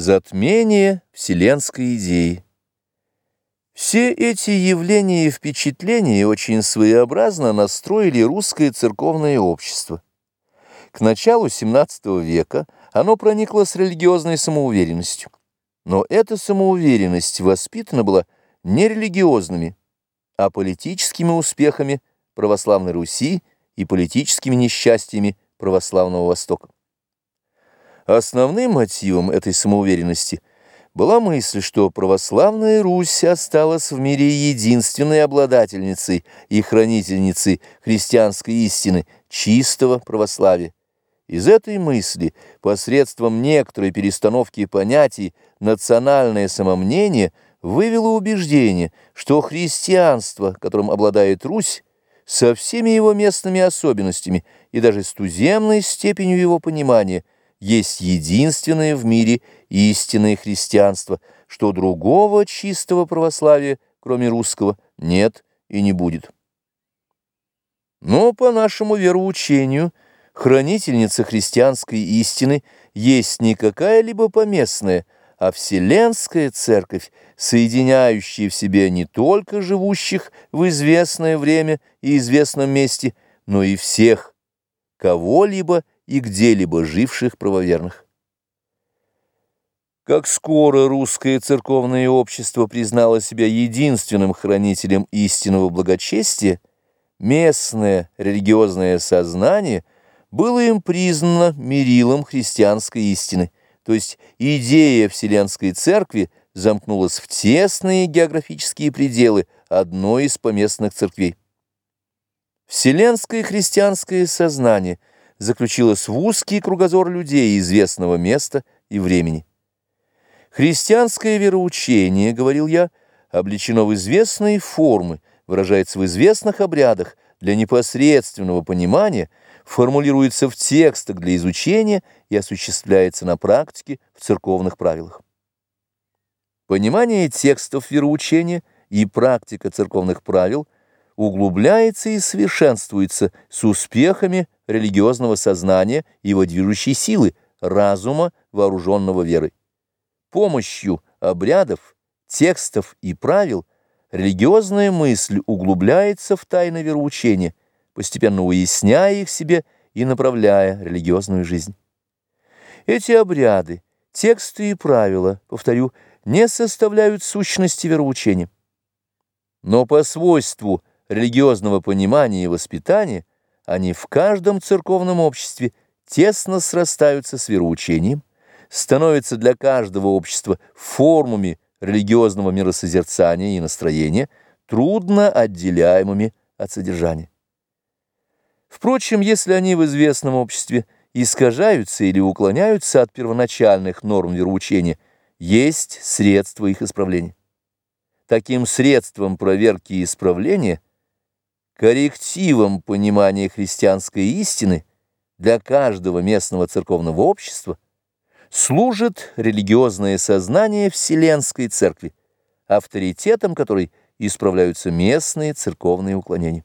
Затмение вселенской идеи. Все эти явления и впечатления очень своеобразно настроили русское церковное общество. К началу XVII века оно проникло с религиозной самоуверенностью. Но эта самоуверенность воспитана была не религиозными, а политическими успехами православной Руси и политическими несчастьями православного Востока. Основным мотивом этой самоуверенности была мысль, что православная Русь осталась в мире единственной обладательницей и хранительницей христианской истины, чистого православия. Из этой мысли, посредством некоторой перестановки понятий, национальное самомнение вывело убеждение, что христианство, которым обладает Русь, со всеми его местными особенностями и даже с туземной степенью его понимания – есть единственное в мире истинное христианство, что другого чистого православия, кроме русского, нет и не будет. Но по нашему вероучению хранительница христианской истины есть не какая-либо поместная, а вселенская церковь, соединяющая в себе не только живущих в известное время и известном месте, но и всех, кого-либо и где-либо живших правоверных. Как скоро русское церковное общество признало себя единственным хранителем истинного благочестия, местное религиозное сознание было им признано мерилом христианской истины, то есть идея Вселенской Церкви замкнулась в тесные географические пределы одной из поместных церквей. Вселенское христианское сознание – заключилась в узкий кругозор людей известного места и времени. Христианское вероучение, говорил я, облечено в известные формы, выражается в известных обрядах для непосредственного понимания, формулируется в текстах для изучения и осуществляется на практике в церковных правилах. Понимание текстов вероучения и практика церковных правил углубляется и совершенствуется с успехами религиозного сознания и его движущей силы, разума, вооруженного верой. Помощью обрядов, текстов и правил религиозная мысль углубляется в тайны вероучения, постепенно уясняя их себе и направляя религиозную жизнь. Эти обряды, тексты и правила, повторю, не составляют сущности вероучения. Но по свойству религиозного понимания и воспитания они в каждом церковном обществе тесно срастаются с вероучением, становятся для каждого общества формами религиозного миросозерцания и настроения, трудно отделяемыми от содержания. Впрочем, если они в известном обществе искажаются или уклоняются от первоначальных норм вероучения, есть средства их исправления. Таким средством проверки и исправления – коррективом понимания христианской истины для каждого местного церковного общества служит религиозное сознание Вселенской Церкви, авторитетом которой исправляются местные церковные уклонения.